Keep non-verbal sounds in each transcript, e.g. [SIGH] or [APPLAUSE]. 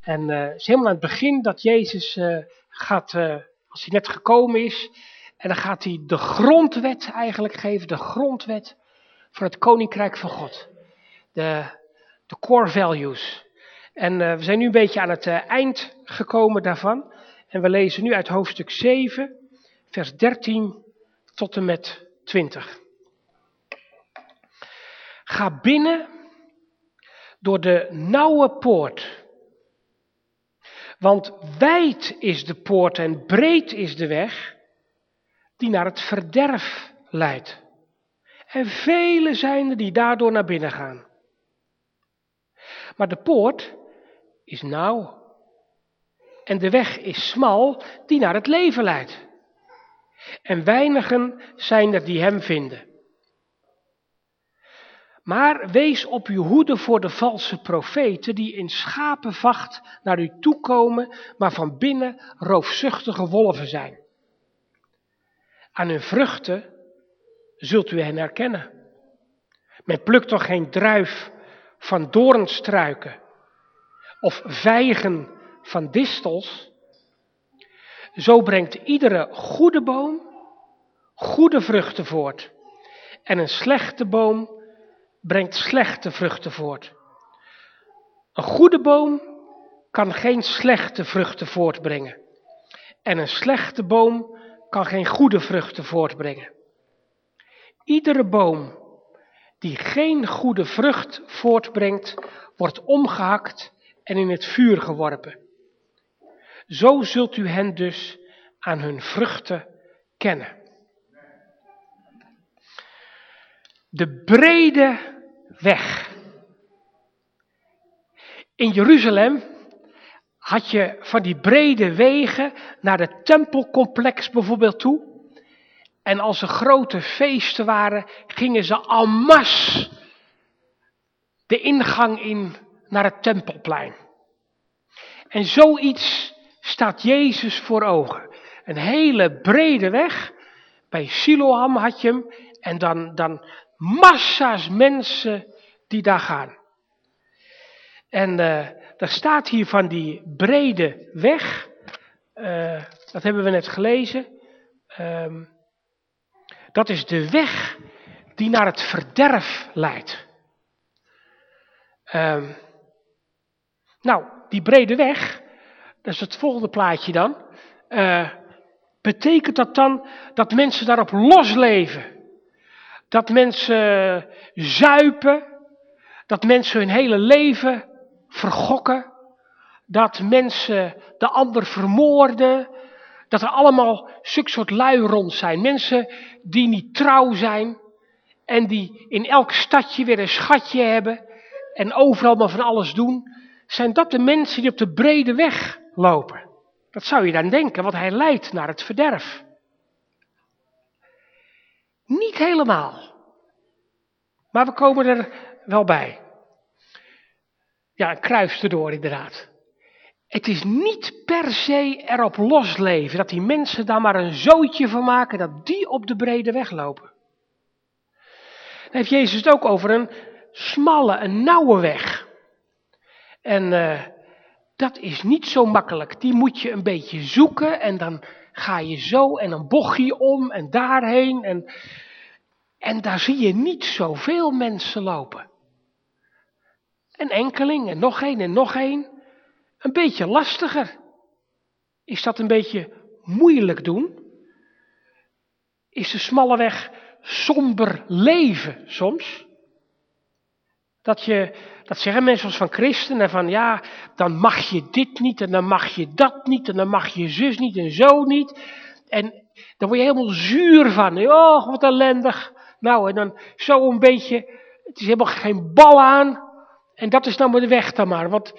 En uh, het is helemaal aan het begin dat Jezus uh, gaat, uh, als hij net gekomen is, en dan gaat hij de grondwet eigenlijk geven, de grondwet voor het Koninkrijk van God. De, de core values. En we zijn nu een beetje aan het eind gekomen daarvan. En we lezen nu uit hoofdstuk 7, vers 13 tot en met 20. Ga binnen door de nauwe poort. Want wijd is de poort en breed is de weg die naar het verderf leidt. En vele zijn er die daardoor naar binnen gaan. Maar de poort is nauw. En de weg is smal die naar het leven leidt. En weinigen zijn er die hem vinden. Maar wees op uw hoede voor de valse profeten die in schapenvacht naar u toekomen, maar van binnen roofzuchtige wolven zijn. Aan hun vruchten zult u hen herkennen. Men plukt toch geen druif van doornstruiken of vijgen van distels? Zo brengt iedere goede boom goede vruchten voort en een slechte boom brengt slechte vruchten voort. Een goede boom kan geen slechte vruchten voortbrengen. En een slechte boom kan geen goede vruchten voortbrengen. Iedere boom die geen goede vrucht voortbrengt, wordt omgehakt en in het vuur geworpen. Zo zult u hen dus aan hun vruchten kennen. De brede weg. In Jeruzalem had je van die brede wegen naar het tempelcomplex bijvoorbeeld toe. En als er grote feesten waren, gingen ze en masse de ingang in naar het tempelplein. En zoiets staat Jezus voor ogen. Een hele brede weg. Bij Siloam had je hem. En dan, dan massa's mensen die daar gaan. En uh, er staat hier van die brede weg, uh, dat hebben we net gelezen. Um, dat is de weg die naar het verderf leidt. Um, nou, die brede weg, dat is het volgende plaatje dan. Uh, betekent dat dan dat mensen daarop losleven? Dat mensen zuipen, dat mensen hun hele leven vergokken, dat mensen de ander vermoorden, dat er allemaal zulke soort lui rond zijn. Mensen die niet trouw zijn en die in elk stadje weer een schatje hebben en overal maar van alles doen. Zijn dat de mensen die op de brede weg lopen? Dat zou je dan denken, want hij leidt naar het verderf. Niet helemaal. Maar we komen er wel bij. Ja, een kruis erdoor inderdaad. Het is niet per se erop losleven dat die mensen daar maar een zootje van maken, dat die op de brede weg lopen. Dan heeft Jezus het ook over een smalle, een nauwe weg. En uh, dat is niet zo makkelijk. Die moet je een beetje zoeken en dan ga je zo en een bochtje om en daarheen. En, en daar zie je niet zoveel mensen lopen. Een enkeling en nog één en nog één. Een beetje lastiger. Is dat een beetje moeilijk doen? Is de smalle weg somber leven soms? Dat, je, dat zeggen mensen als van christenen van ja, dan mag je dit niet en dan mag je dat niet en dan mag je zus niet en zo niet. En dan word je helemaal zuur van. Oh, wat ellendig. Nou, en dan zo een beetje, het is helemaal geen bal aan. En dat is nou de weg dan maar, want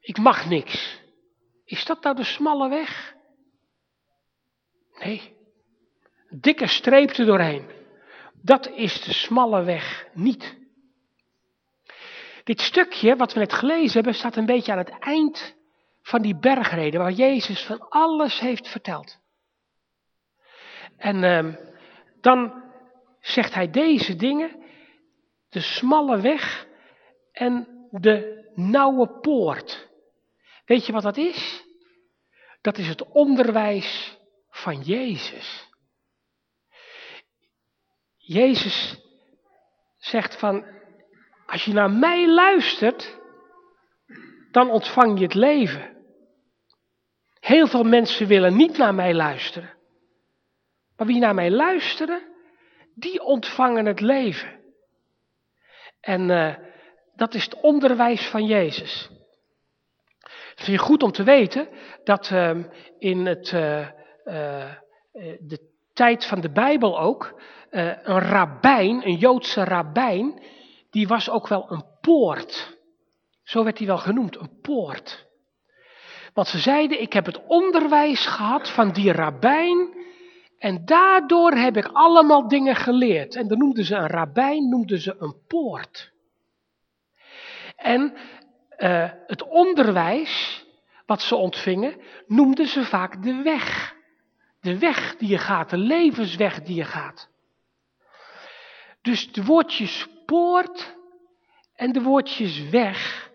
ik mag niks. Is dat nou de smalle weg? Nee. Dikke streep er doorheen. Dat is de smalle weg niet. Dit stukje wat we net gelezen hebben staat een beetje aan het eind van die bergreden waar Jezus van alles heeft verteld. En uh, dan zegt hij deze dingen, de smalle weg en de nauwe poort. Weet je wat dat is? Dat is het onderwijs van Jezus. Jezus zegt van, als je naar mij luistert, dan ontvang je het leven. Heel veel mensen willen niet naar mij luisteren. Maar wie naar mij luisteren, die ontvangen het leven. En uh, dat is het onderwijs van Jezus. Het je goed om te weten dat uh, in het, uh, de tijd van de Bijbel ook, een rabbijn, een Joodse rabbijn, die was ook wel een poort. Zo werd hij wel genoemd, een poort. Want ze zeiden, ik heb het onderwijs gehad van die rabbijn en daardoor heb ik allemaal dingen geleerd. En dan noemden ze een rabbijn, noemden ze een poort. En uh, het onderwijs wat ze ontvingen, noemden ze vaak de weg. De weg die je gaat, de levensweg die je gaat. Dus de woordjes poort en de woordjes weg,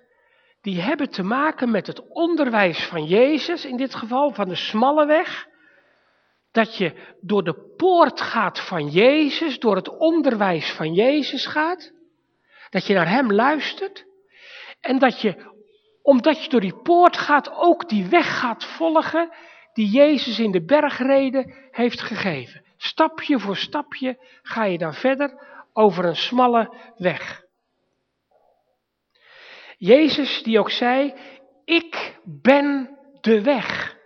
die hebben te maken met het onderwijs van Jezus, in dit geval van de smalle weg. Dat je door de poort gaat van Jezus, door het onderwijs van Jezus gaat. Dat je naar Hem luistert. En dat je, omdat je door die poort gaat, ook die weg gaat volgen die Jezus in de bergreden heeft gegeven. Stapje voor stapje ga je dan verder over een smalle weg. Jezus die ook zei, ik ben de weg.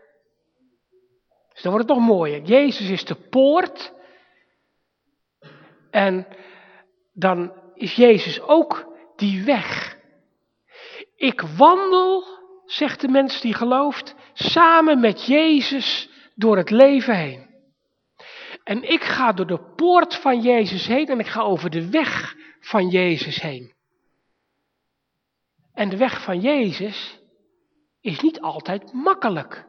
Dus dan wordt het nog mooier. Jezus is de poort. En dan is Jezus ook die weg. Ik wandel, zegt de mens die gelooft, samen met Jezus door het leven heen. En ik ga door de poort van Jezus heen en ik ga over de weg van Jezus heen. En de weg van Jezus is niet altijd makkelijk.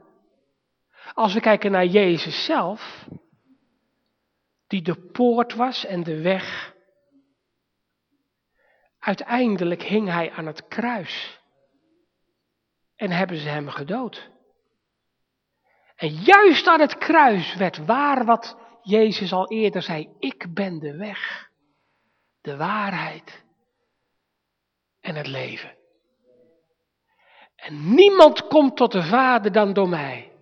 Als we kijken naar Jezus zelf, die de poort was en de weg, uiteindelijk hing hij aan het kruis en hebben ze hem gedood. En juist aan het kruis werd waar wat Jezus al eerder zei, ik ben de weg, de waarheid en het leven. En niemand komt tot de Vader dan door mij.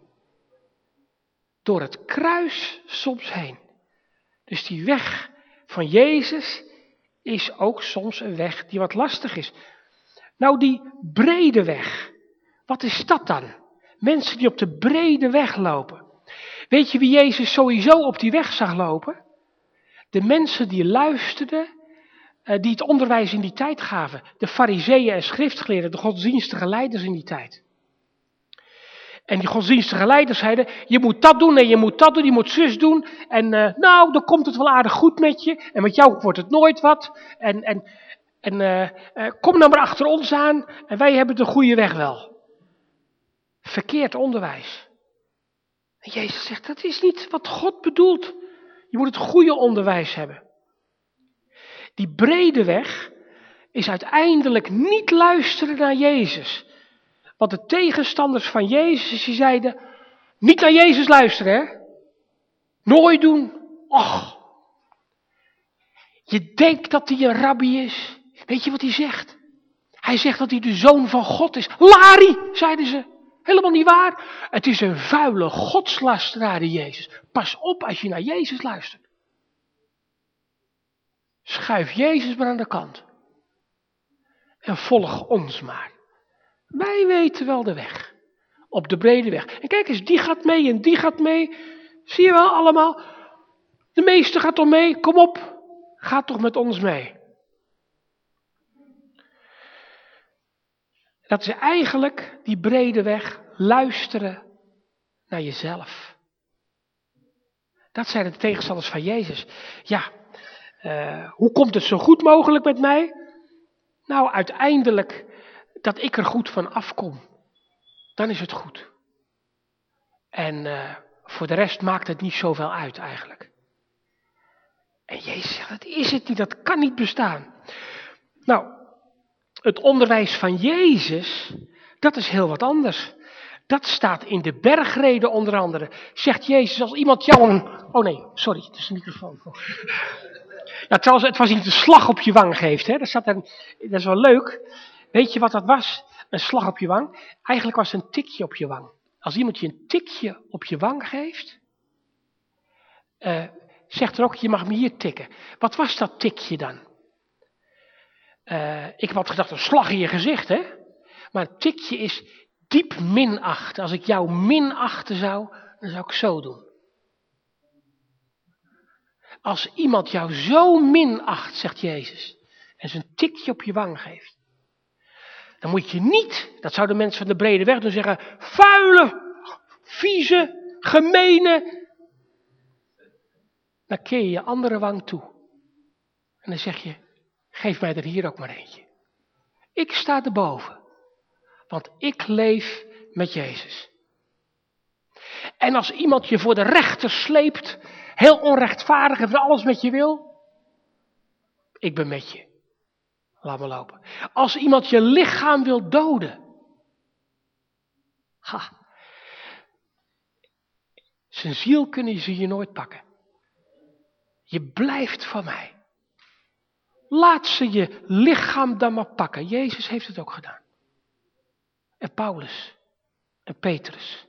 Door het kruis soms heen. Dus die weg van Jezus is ook soms een weg die wat lastig is. Nou, die brede weg, wat is dat dan? Mensen die op de brede weg lopen. Weet je wie Jezus sowieso op die weg zag lopen? De mensen die luisterden, eh, die het onderwijs in die tijd gaven. De fariseeën en schriftgeleerden, de godsdienstige leiders in die tijd. En die godsdienstige leiders zeiden, je moet dat doen en je moet dat doen, je moet zus doen. En uh, nou, dan komt het wel aardig goed met je. En met jou wordt het nooit wat. En, en, en uh, kom nou maar achter ons aan en wij hebben de goede weg wel. Verkeerd onderwijs. En Jezus zegt, dat is niet wat God bedoelt. Je moet het goede onderwijs hebben. Die brede weg is uiteindelijk niet luisteren naar Jezus. Want de tegenstanders van Jezus, die zeiden, niet naar Jezus luisteren, hè? Nooit doen. Och. Je denkt dat hij een rabbi is. Weet je wat hij zegt? Hij zegt dat hij de zoon van God is. Lari, zeiden ze. Helemaal niet waar. Het is een vuile godslasteraar, Jezus. Pas op als je naar Jezus luistert. Schuif Jezus maar aan de kant. En volg ons maar. Wij weten wel de weg. Op de brede weg. En kijk eens, die gaat mee en die gaat mee. Zie je wel allemaal? De meeste gaat toch mee? Kom op. Ga toch met ons mee. Dat is eigenlijk die brede weg. Luisteren naar jezelf. Dat zijn de tegenstanders van Jezus. Ja, uh, hoe komt het zo goed mogelijk met mij? Nou, uiteindelijk dat ik er goed van afkom. Dan is het goed. En uh, voor de rest maakt het niet zoveel uit eigenlijk. En Jezus zegt, dat is het niet, dat kan niet bestaan. Nou, het onderwijs van Jezus, Dat is heel wat anders. Dat staat in de bergreden onder andere. Zegt Jezus, als iemand jou een... Oh nee, sorry, het is de microfoon. Ja, trouwens, het was niet een slag op je wang geeft. Hè? Dat, dat is wel leuk. Weet je wat dat was? Een slag op je wang. Eigenlijk was het een tikje op je wang. Als iemand je een tikje op je wang geeft, uh, zegt er ook, je mag me hier tikken. Wat was dat tikje dan? Uh, ik had gedacht, een slag in je gezicht, hè? Maar een tikje is diep minacht. Als ik jou minachten zou, dan zou ik zo doen. Als iemand jou zo minacht, zegt Jezus, en zijn tikje op je wang geeft, dan moet je niet, dat zouden mensen van de brede weg doen, zeggen, vuile, vieze, gemene. Dan keer je je andere wang toe. En dan zeg je, geef mij er hier ook maar eentje. Ik sta erboven, want ik leef met Jezus. En als iemand je voor de rechter sleept, heel onrechtvaardig en alles met je wil, ik ben met je. Laat me lopen. Als iemand je lichaam wil doden. Ha. Zijn ziel kunnen ze je nooit pakken. Je blijft van mij. Laat ze je lichaam dan maar pakken. Jezus heeft het ook gedaan. En Paulus. En Petrus.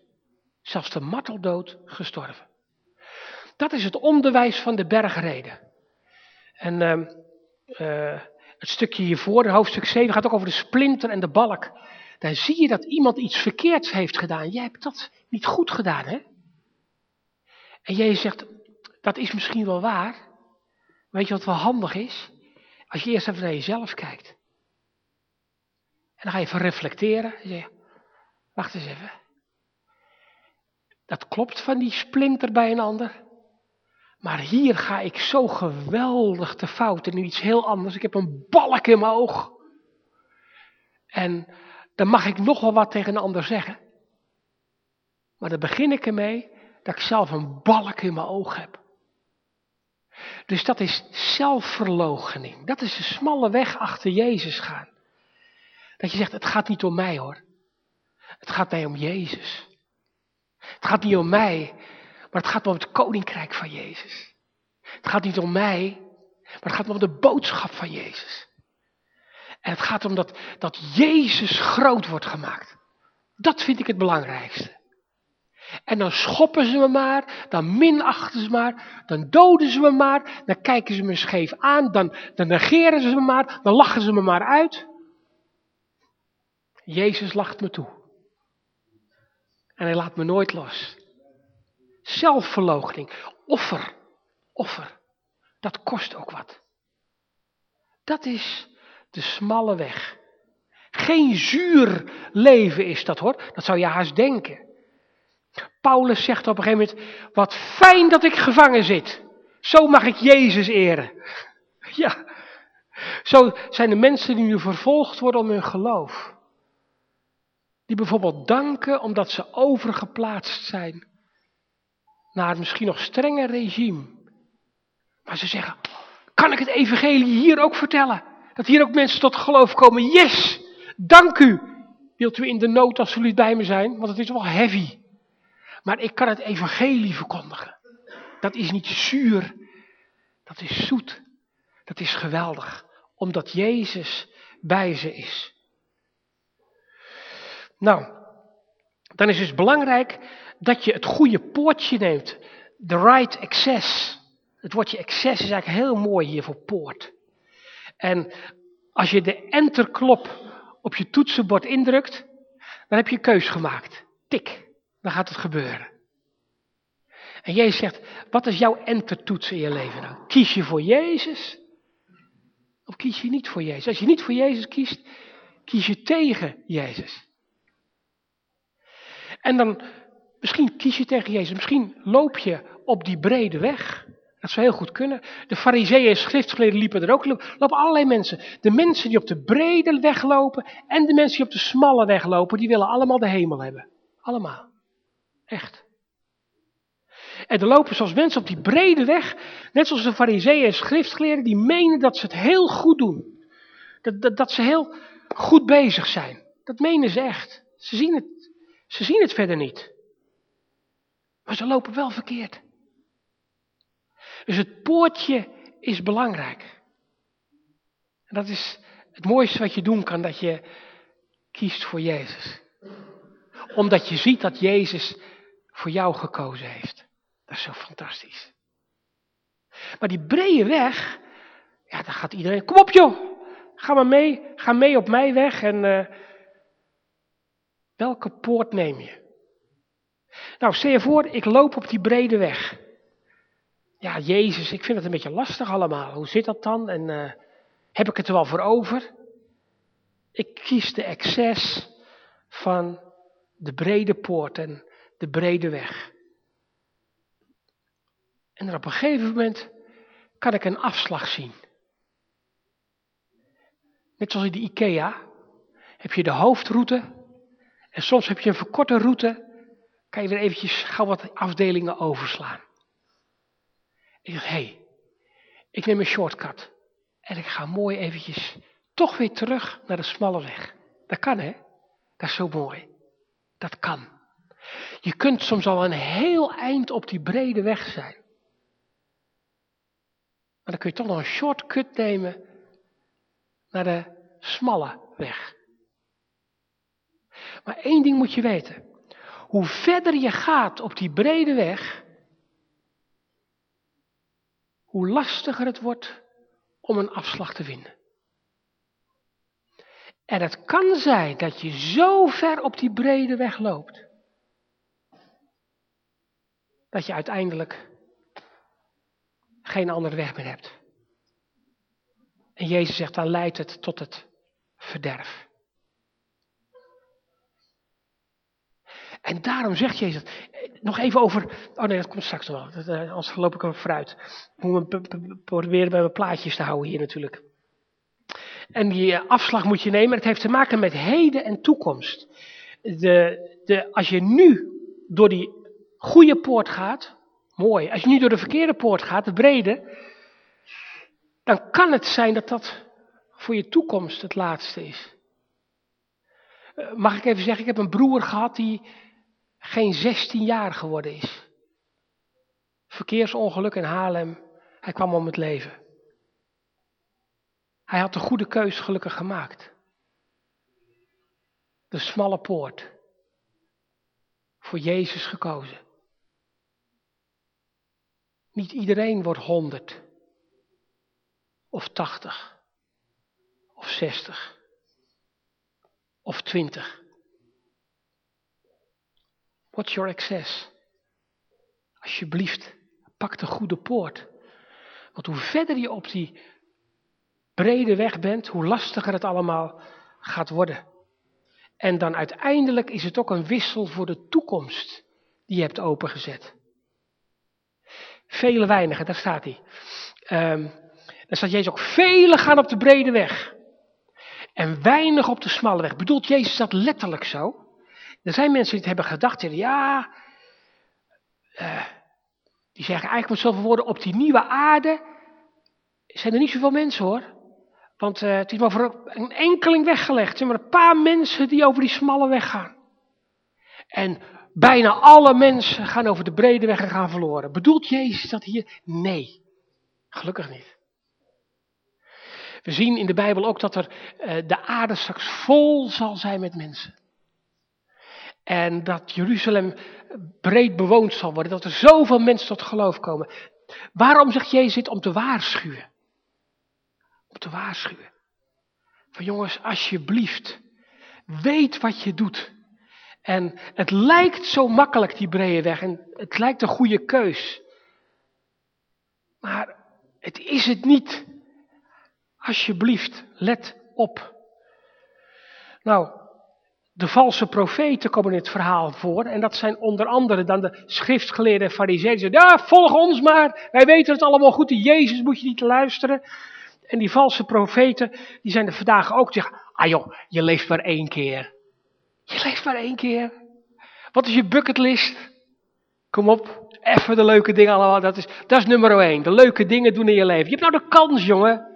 Zelfs de marteldood gestorven. Dat is het onderwijs van de bergreden. En uh, het stukje hiervoor, hoofdstuk 7, gaat ook over de splinter en de balk. Daar zie je dat iemand iets verkeerds heeft gedaan. Jij hebt dat niet goed gedaan, hè? En jij zegt, dat is misschien wel waar. Weet je wat wel handig is? Als je eerst even naar jezelf kijkt. En dan ga je even reflecteren. En zeg wacht eens even. Dat klopt van die splinter bij een ander. Maar hier ga ik zo geweldig te fout in iets heel anders. Ik heb een balk in mijn oog. En dan mag ik nog wel wat tegen een ander zeggen. Maar dan begin ik ermee dat ik zelf een balk in mijn oog heb. Dus dat is zelfverloochening. Dat is de smalle weg achter Jezus gaan. Dat je zegt, het gaat niet om mij hoor. Het gaat mij om Jezus. Het gaat niet om mij, maar het gaat om het koninkrijk van Jezus. Het gaat niet om mij, maar het gaat om de boodschap van Jezus. En het gaat om dat, dat Jezus groot wordt gemaakt. Dat vind ik het belangrijkste. En dan schoppen ze me maar, dan minachten ze maar, dan doden ze me maar, dan kijken ze me scheef aan, dan, dan negeren ze me maar, dan lachen ze me maar uit. Jezus lacht me toe. En hij laat me nooit los. Zelfverloochening, offer, offer, dat kost ook wat. Dat is de smalle weg. Geen zuur leven is dat hoor, dat zou je haast denken. Paulus zegt op een gegeven moment, wat fijn dat ik gevangen zit. Zo mag ik Jezus eren. [LAUGHS] Ja, zo zijn de mensen die nu vervolgd worden om hun geloof. Die bijvoorbeeld danken omdat ze overgeplaatst zijn naar een misschien nog strenger regime. Maar ze zeggen, kan ik het evangelie hier ook vertellen? Dat hier ook mensen tot geloof komen. Yes, dank u. Wilt u in de nood alsjeblieft bij me zijn? Want het is wel heavy. Maar ik kan het evangelie verkondigen. Dat is niet zuur. Dat is zoet. Dat is geweldig. Omdat Jezus bij ze is. Nou, dan is het belangrijk dat je het goede poortje neemt. The right access. Het woordje access is eigenlijk heel mooi hier voor poort. En als je de enterklop op je toetsenbord indrukt, dan heb je een keus gemaakt. Tik, dan gaat het gebeuren. En Jezus zegt, wat is jouw entertoets in je leven nou? Kies je voor Jezus? Of kies je niet voor Jezus? Als je niet voor Jezus kiest, kies je tegen Jezus. En dan Misschien kies je tegen Jezus, misschien loop je op die brede weg. Dat zou heel goed kunnen. De fariseeën en schriftgeleerden liepen er ook. lopen allerlei mensen. De mensen die op de brede weg lopen en de mensen die op de smalle weg lopen, die willen allemaal de hemel hebben. Allemaal. Echt. En er lopen zoals mensen op die brede weg, net zoals de fariseeën en schriftgeleerden, die menen dat ze het heel goed doen. Dat, dat, dat ze heel goed bezig zijn. Dat menen ze echt. Ze zien het, ze zien het verder niet. Maar ze lopen wel verkeerd. Dus het poortje is belangrijk. En dat is het mooiste wat je doen kan, dat je kiest voor Jezus. Omdat je ziet dat Jezus voor jou gekozen heeft. Dat is zo fantastisch. Maar die brede weg, ja, daar gaat iedereen, kom op joh, ga maar mee, ga mee op mij weg en uh, welke poort neem je? Nou, stel je voor, ik loop op die brede weg. Ja, Jezus, ik vind het een beetje lastig allemaal. Hoe zit dat dan? En uh, heb ik het er wel voor over? Ik kies de excess van de brede poort en de brede weg. En dan op een gegeven moment kan ik een afslag zien. Net zoals in de IKEA heb je de hoofdroute en soms heb je een verkorte route, kan je weer eventjes gauw wat afdelingen overslaan. Ik dacht, hé, hey, ik neem een shortcut en ik ga mooi eventjes toch weer terug naar de smalle weg. Dat kan hè, dat is zo mooi. Dat kan. Je kunt soms al een heel eind op die brede weg zijn. Maar dan kun je toch nog een shortcut nemen naar de smalle weg. Maar één ding moet je weten. Hoe verder je gaat op die brede weg, hoe lastiger het wordt om een afslag te vinden. En het kan zijn dat je zo ver op die brede weg loopt, dat je uiteindelijk geen andere weg meer hebt. En Jezus zegt, dan leidt het tot het verderf. En daarom zegt Jezus, nog even over, oh nee, dat komt straks nog wel, eh, anders loop ik er vooruit. Ik moet me proberen bij mijn plaatjes te houden hier natuurlijk. En die eh, afslag moet je nemen, het heeft te maken met heden en toekomst. De, de, als je nu door die goede poort gaat, mooi. Als je nu door de verkeerde poort gaat, de brede, dan kan het zijn dat dat voor je toekomst het laatste is. Eh, mag ik even zeggen, ik heb een broer gehad die geen 16 jaar geworden is. Verkeersongeluk in Haarlem, hij kwam om het leven. Hij had de goede keus gelukkig gemaakt. De smalle poort. Voor Jezus gekozen. Niet iedereen wordt 100 of 80 of 60 of 20. What's your access? Alsjeblieft, pak de goede poort. Want hoe verder je op die brede weg bent, hoe lastiger het allemaal gaat worden. En dan uiteindelijk is het ook een wissel voor de toekomst die je hebt opengezet. Vele weinigen, daar staat hij. Um, dan staat Jezus ook, vele gaan op de brede weg. En weinig op de smalle weg. Bedoelt Jezus dat letterlijk zo? Er zijn mensen die het hebben gedacht, ja, uh, die zeggen eigenlijk met zoveel woorden, op die nieuwe aarde zijn er niet zoveel mensen hoor. Want uh, het is maar voor een enkeling weggelegd. Er zijn maar een paar mensen die over die smalle weg gaan. En bijna alle mensen gaan over de brede weg en gaan verloren. Bedoelt Jezus dat hier? Nee, gelukkig niet. We zien in de Bijbel ook dat er uh, de aarde straks vol zal zijn met mensen. En dat Jeruzalem breed bewoond zal worden. Dat er zoveel mensen tot geloof komen. Waarom zegt Jezus dit? Om te waarschuwen. Om te waarschuwen. Van jongens, alsjeblieft. Weet wat je doet. En het lijkt zo makkelijk, die brede weg. En het lijkt een goede keus. Maar het is het niet. Alsjeblieft, let op. Nou, de valse profeten komen in het verhaal voor. En dat zijn onder andere dan de schriftgeleerde fariseeën. Die zeggen, ja, volg ons maar. Wij weten het allemaal goed. Die Jezus moet je niet luisteren. En die valse profeten, die zijn er vandaag ook. Zeggen, ah joh, je leeft maar één keer. Je leeft maar één keer. Wat is je bucketlist? Kom op, even de leuke dingen allemaal. Dat is, dat is nummer één. De leuke dingen doen in je leven. Je hebt nou de kans, jongen.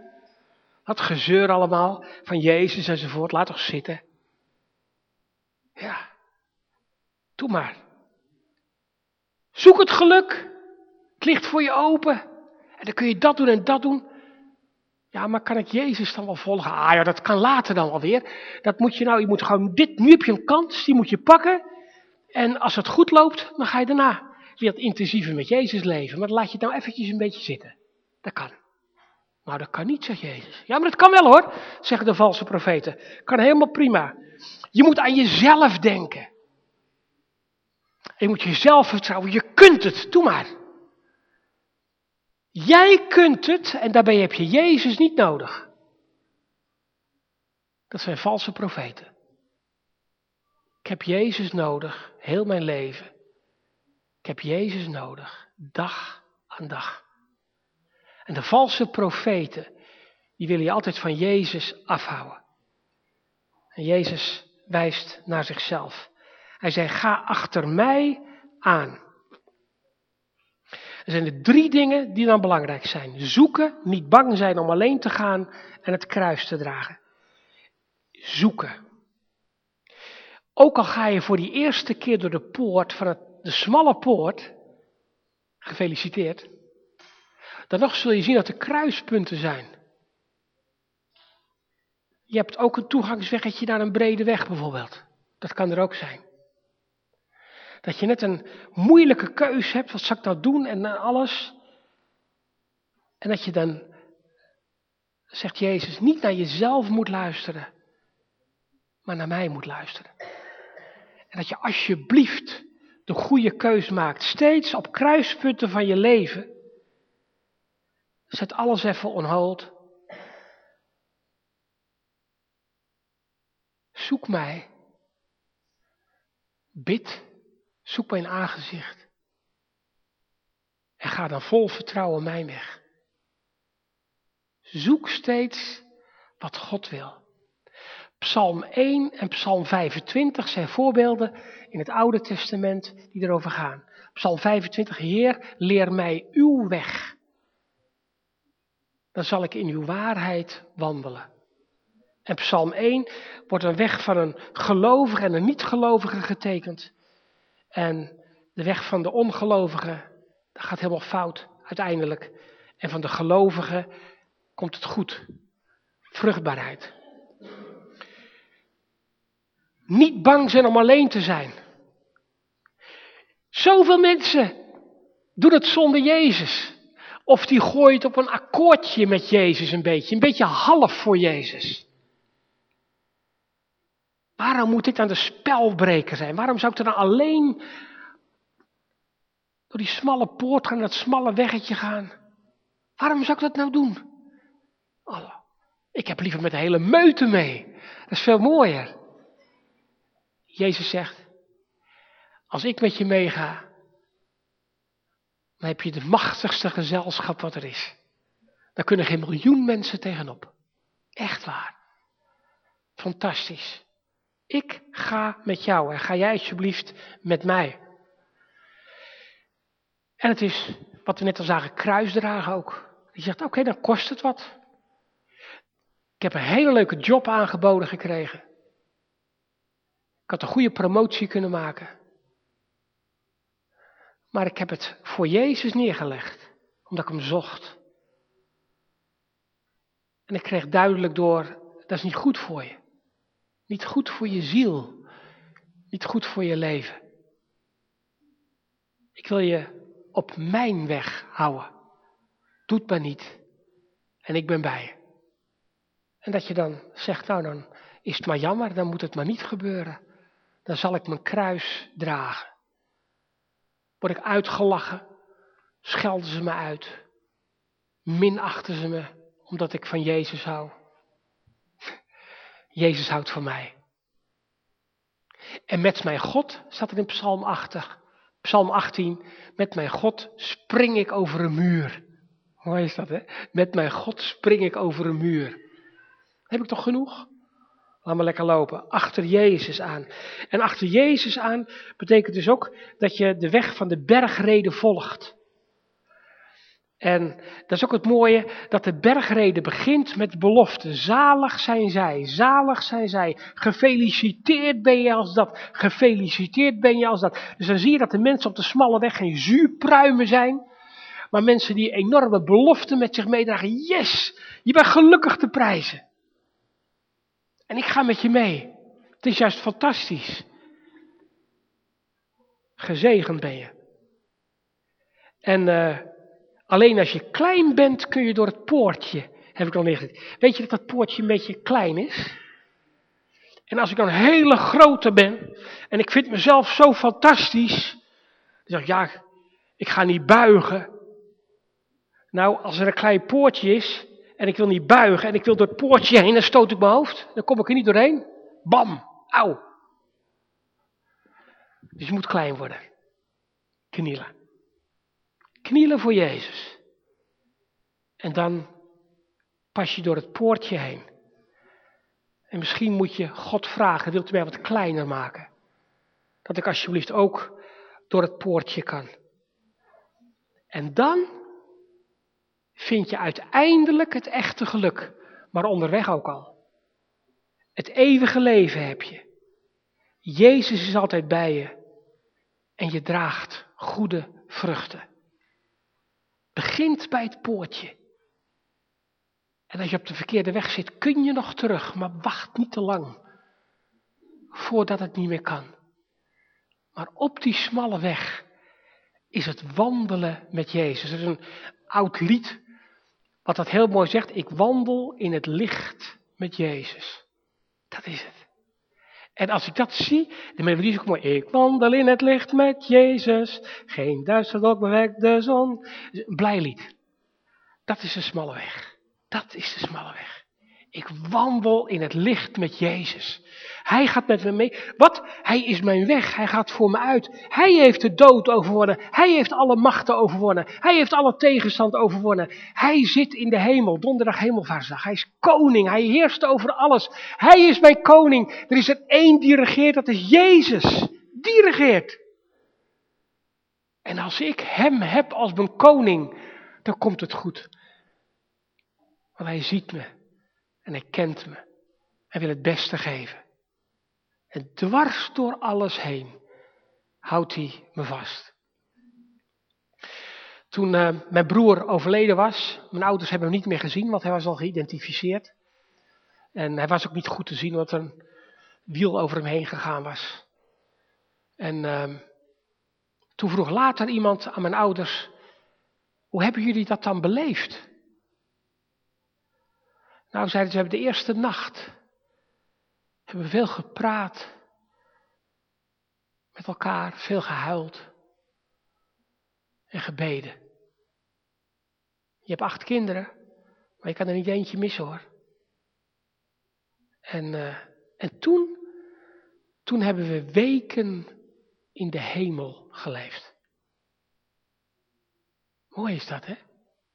Dat gezeur allemaal van Jezus enzovoort. Laat toch zitten. Ja, doe maar. Zoek het geluk. Het ligt voor je open. En dan kun je dat doen en dat doen. Ja, maar kan ik Jezus dan wel volgen? Ah ja, dat kan later dan alweer. Dat moet je nou, je moet gewoon dit, nu heb je een kans, die moet je pakken. En als het goed loopt, dan ga je daarna weer intensiever met Jezus leven. Maar laat je het nou eventjes een beetje zitten. Dat kan. Nou, dat kan niet, zegt Jezus. Ja, maar dat kan wel hoor, zeggen de valse profeten. Kan helemaal prima. Je moet aan jezelf denken. je moet jezelf vertrouwen. Je kunt het, doe maar. Jij kunt het en daarbij heb je Jezus niet nodig. Dat zijn valse profeten. Ik heb Jezus nodig, heel mijn leven. Ik heb Jezus nodig, dag aan dag. En de valse profeten, die willen je altijd van Jezus afhouden. En Jezus wijst naar zichzelf. Hij zei, ga achter mij aan. Er zijn er drie dingen die dan belangrijk zijn. Zoeken, niet bang zijn om alleen te gaan en het kruis te dragen. Zoeken. Ook al ga je voor die eerste keer door de poort van het, de smalle poort, gefeliciteerd, dan nog zul je zien dat er kruispunten zijn. Je hebt ook een toegangsweggetje naar een brede weg bijvoorbeeld. Dat kan er ook zijn. Dat je net een moeilijke keus hebt, wat zal ik nou doen en alles. En dat je dan, zegt Jezus, niet naar jezelf moet luisteren, maar naar mij moet luisteren. En dat je alsjeblieft de goede keus maakt, steeds op kruispunten van je leven. Zet alles even on hold. Zoek mij. Bid. Zoek mijn aangezicht. En ga dan vol vertrouwen mijn weg. Zoek steeds wat God wil. Psalm 1 en Psalm 25 zijn voorbeelden in het Oude Testament die erover gaan. Psalm 25, Heer, leer mij uw weg. Dan zal ik in uw waarheid wandelen. En Psalm 1 wordt een weg van een gelovige en een niet-gelovige getekend. En de weg van de ongelovigen, gaat helemaal fout uiteindelijk. En van de gelovigen komt het goed. Vruchtbaarheid. Niet bang zijn om alleen te zijn. Zoveel mensen doen het zonder Jezus. Of die gooit op een akkoordje met Jezus een beetje. Een beetje half voor Jezus. Waarom moet dit aan de spelbreker zijn? Waarom zou ik er dan alleen door die smalle poort gaan, dat smalle weggetje gaan? Waarom zou ik dat nou doen? Ik heb liever met de hele meute mee. Dat is veel mooier. Jezus zegt, als ik met je meega, dan heb je de machtigste gezelschap wat er is. Daar kunnen geen miljoen mensen tegenop. Echt waar. Fantastisch. Ik ga met jou en ga jij alsjeblieft met mij. En het is, wat we net al zagen, kruisdragen ook. Die zegt, oké, dan kost het wat. Ik heb een hele leuke job aangeboden gekregen. Ik had een goede promotie kunnen maken. Maar ik heb het voor Jezus neergelegd, omdat ik hem zocht. En ik kreeg duidelijk door, dat is niet goed voor je. Niet goed voor je ziel. Niet goed voor je leven. Ik wil je op mijn weg houden. Doe maar niet. En ik ben bij je. En dat je dan zegt, nou dan is het maar jammer, dan moet het maar niet gebeuren. Dan zal ik mijn kruis dragen. Word ik uitgelachen, schelden ze me uit, minachten ze me omdat ik van Jezus hou. Jezus houdt van mij. En met mijn God, staat er in Psalm 80, Psalm 18, met mijn God spring ik over een muur. Hoe is dat, hè? Met mijn God spring ik over een muur. Heb ik toch genoeg? Laat me lekker lopen. Achter Jezus aan. En achter Jezus aan betekent dus ook dat je de weg van de bergreden volgt. En dat is ook het mooie, dat de bergreden begint met belofte. Zalig zijn zij, zalig zijn zij. Gefeliciteerd ben je als dat, gefeliciteerd ben je als dat. Dus dan zie je dat de mensen op de smalle weg geen zuurpruimen zijn. Maar mensen die enorme beloften met zich meedragen. Yes, je bent gelukkig te prijzen. En ik ga met je mee. Het is juist fantastisch. Gezegend ben je. En uh, alleen als je klein bent kun je door het poortje, heb ik al neergezet. Weet je dat dat poortje een beetje klein is? En als ik dan hele grote ben en ik vind mezelf zo fantastisch, dan zeg ik ja, ik ga niet buigen. Nou, als er een klein poortje is en ik wil niet buigen en ik wil door het poortje heen, dan stoot ik mijn hoofd. Dan kom ik er niet doorheen. Bam, auw. Dus je moet klein worden. Knielen. Knielen voor Jezus. En dan pas je door het poortje heen. En misschien moet je God vragen, wilt u mij wat kleiner maken? Dat ik alsjeblieft ook door het poortje kan. En dan vind je uiteindelijk het echte geluk, maar onderweg ook al. Het eeuwige leven heb je. Jezus is altijd bij je en je draagt goede vruchten. Begint bij het poortje. En als je op de verkeerde weg zit, kun je nog terug, maar wacht niet te lang voordat het niet meer kan. Maar op die smalle weg is het wandelen met Jezus. Er is een oud lied wat dat heel mooi zegt. Ik wandel in het licht met Jezus. Dat is het. En als ik dat zie, de melodie is ook mooi. Ik wandel in het licht met Jezus, geen duister bewerkt de zon. Blij lied. Dat is de smalle weg. Dat is de smalle weg. Ik wandel in het licht met Jezus. Hij gaat met me mee. Wat? Hij is mijn weg. Hij gaat voor me uit. Hij heeft de dood overwonnen. Hij heeft alle machten overwonnen. Hij heeft alle tegenstand overwonnen. Hij zit in de hemel. Donderdag hemelvaartsdag. Hij is koning. Hij heerst over alles. Hij is mijn koning. Er is er één die regeert. Dat is Jezus. Die regeert. En als ik hem heb als mijn koning, dan komt het goed. Want hij ziet me. En hij kent me. Hij wil het beste geven. En dwars door alles heen houdt hij me vast. Toen uh, mijn broer overleden was, mijn ouders hebben hem niet meer gezien, want hij was al geïdentificeerd. En hij was ook niet goed te zien, omdat er een wiel over hem heen gegaan was. En uh, toen vroeg later iemand aan mijn ouders, hoe hebben jullie dat dan beleefd? Nou, zeiden ze, we hebben de eerste nacht, hebben veel gepraat met elkaar, veel gehuild en gebeden. Je hebt acht kinderen, maar je kan er niet eentje missen hoor. En, uh, en toen, toen hebben we weken in de hemel geleefd. Mooi is dat, hè?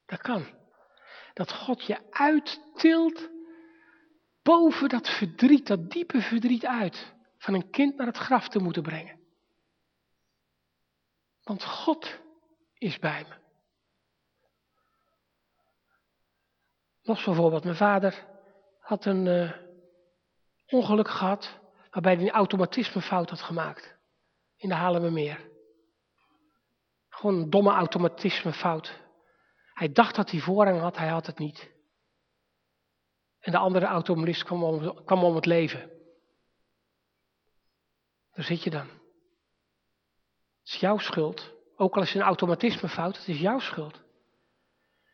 Dat kan dat God je uittilt boven dat verdriet, dat diepe verdriet uit, van een kind naar het graf te moeten brengen. Want God is bij me. Nog zo'n voorbeeld. Mijn vader had een uh, ongeluk gehad waarbij hij een automatismefout had gemaakt. In de Haarlemmermeer. Gewoon een domme automatismefout. Hij dacht dat hij voorrang had, hij had het niet. En de andere automobilist kwam om, kwam om het leven. Daar zit je dan. Het is jouw schuld. Ook al is het een automatisme fout, het is jouw schuld.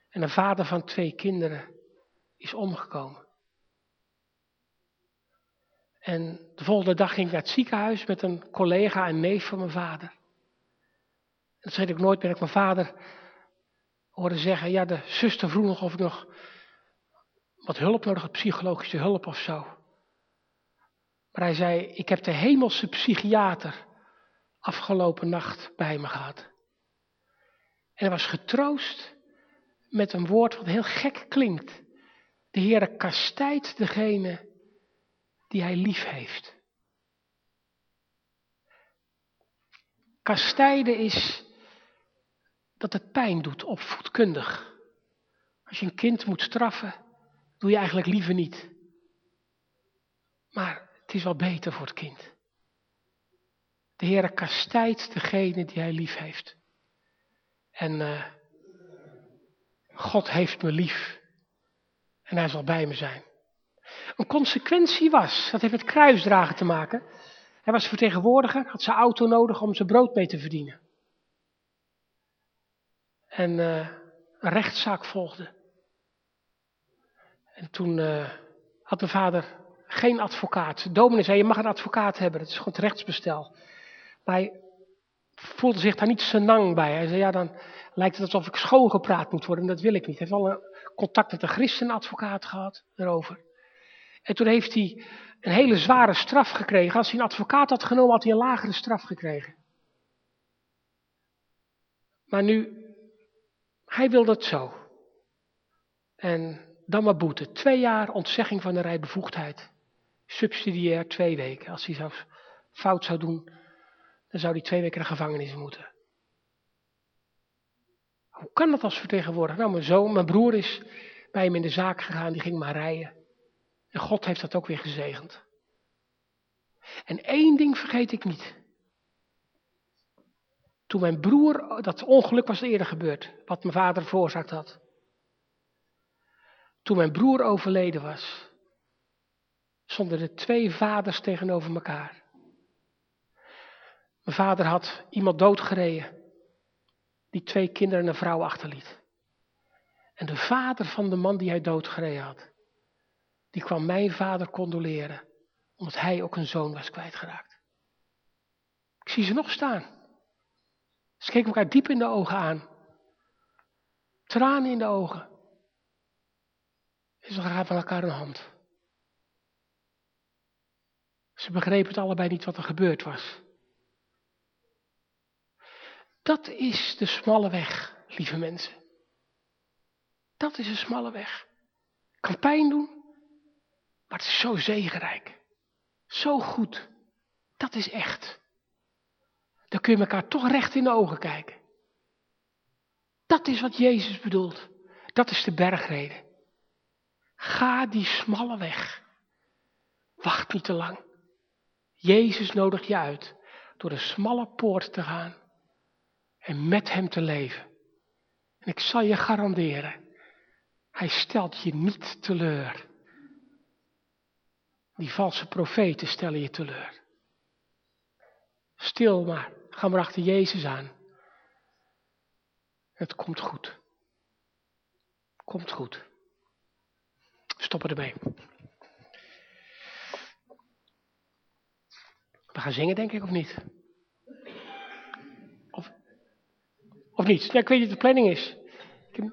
En een vader van twee kinderen is omgekomen. En de volgende dag ging ik naar het ziekenhuis met een collega en neef van mijn vader. En dat zei ik nooit meer ik mijn vader hoorde zeggen, ja, de zuster vroeg nog of ik nog wat hulp nodig psychologische hulp of zo. Maar hij zei, ik heb de hemelse psychiater afgelopen nacht bij me gehad. En hij was getroost met een woord wat heel gek klinkt. De Heere kastijdt degene die hij lief heeft. Kastijden is dat het pijn doet, opvoedkundig. Als je een kind moet straffen, doe je eigenlijk liever niet. Maar het is wel beter voor het kind. De Heer kastijdt degene die hij lief heeft. En uh, God heeft me lief. En hij zal bij me zijn. Een consequentie was, dat heeft met kruisdragen te maken. Hij was vertegenwoordiger, had zijn auto nodig om zijn brood mee te verdienen. En uh, een rechtszaak volgde. En toen uh, had mijn vader geen advocaat. Dominee zei, je mag een advocaat hebben, dat is gewoon het rechtsbestel. Maar hij voelde zich daar niet senang bij. Hij zei, ja, dan lijkt het alsof ik schoongepraat moet worden. En dat wil ik niet. Hij heeft wel een contact met een christenadvocaat gehad erover. En toen heeft hij een hele zware straf gekregen. Als hij een advocaat had genomen, had hij een lagere straf gekregen. Maar nu, hij wilde het zo. En dan maar boete. Twee jaar ontzegging van de rijbevoegdheid. Subsidiair twee weken. Als hij zelfs fout zou doen, dan zou hij twee weken de gevangenis moeten. Hoe kan dat als vertegenwoordiger? Nou, mijn zoon, mijn broer is bij hem in de zaak gegaan, die ging maar rijden. En God heeft dat ook weer gezegend. En één ding vergeet ik niet. Toen mijn broer, dat ongeluk was eerder gebeurd, wat mijn vader veroorzaakt had. Toen mijn broer overleden was, stonden er twee vaders tegenover elkaar. Mijn vader had iemand doodgereden die twee kinderen en een vrouw achterliet. En de vader van de man die hij doodgereden had, die kwam mijn vader condoleren, omdat hij ook een zoon was kwijtgeraakt. Ik zie ze nog staan. Ze keken elkaar diep in de ogen aan. Tranen in de ogen. En ze gaven elkaar een hand. Ze begrepen het allebei niet wat er gebeurd was. Dat is de smalle weg, lieve mensen. Dat is een smalle weg. Kan pijn doen, maar het is zo zegenrijk. Zo goed. Dat is echt. Dan kun je elkaar toch recht in de ogen kijken. Dat is wat Jezus bedoelt. Dat is de bergreden. Ga die smalle weg. Wacht niet te lang. Jezus nodigt je uit door de smalle poort te gaan en met Hem te leven. En ik zal je garanderen, Hij stelt je niet teleur. Die valse profeten stellen je teleur. Stil maar, ga maar achter Jezus aan. Het komt goed. Komt goed. Stoppen ermee. We gaan zingen, denk ik, of niet? Of, of niet? Ja, ik weet niet wat de planning is. Ik,